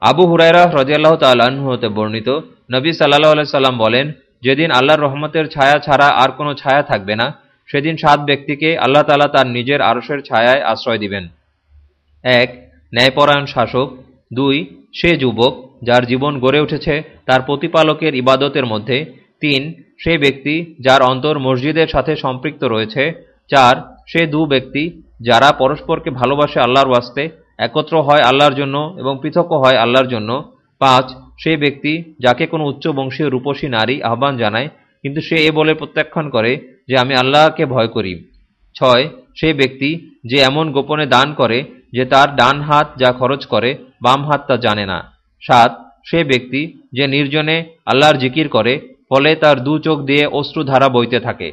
আবু হুরাইরা হ্রদিয়াল্লাহ তাল্লাহ্ন হতে বর্ণিত, নবী সাল্লাহ সাল্লাম বলেন, যেদিন আল্লাহর রহমতের ছায়া ছাড়া আর কোনো ছায়া থাকবে না, সেদিন সাত ব্যক্তিকে আল্লাহ তালা তার নিজের আরসের ছায়ায় আশ্রয় দিবেন। এক, ন্যায়পরায়ণ শাসক। দুই, সে যুবক যার জীবন গড়ে উঠেছে তার প্রতিপালকের ইবাদতের মধ্যে। তিন, সে ব্যক্তি যার অন্তর মসজিদের সাথে সম্পৃক্ত রয়েছে। চার, সে দু ব্যক্তি যারা পরস্পরকে ভালোবাসে আল্লাহর ওয়াস্তে একত্র হয় আল্লাহর জন্য এবং পৃথকও হয় আল্লাহর জন্য। পাঁচ, সে ব্যক্তি যাকে কোনো উচ্চ বংশীয় রূপসী নারী আহ্বান জানায়, কিন্তু সে এ বলে প্রত্যাখ্যান করে যে, আমি আল্লাহকে ভয় করি। ছয়, সে ব্যক্তি যে এমন গোপনে দান করে যে তার ডান হাত যা খরচ করে, বাম হাত তা জানে না। সাত, সে ব্যক্তি যে নির্জনে আল্লাহর জিকির করে, ফলে তার দু চোখ দিয়ে অশ্রুধারা বইতে থাকে।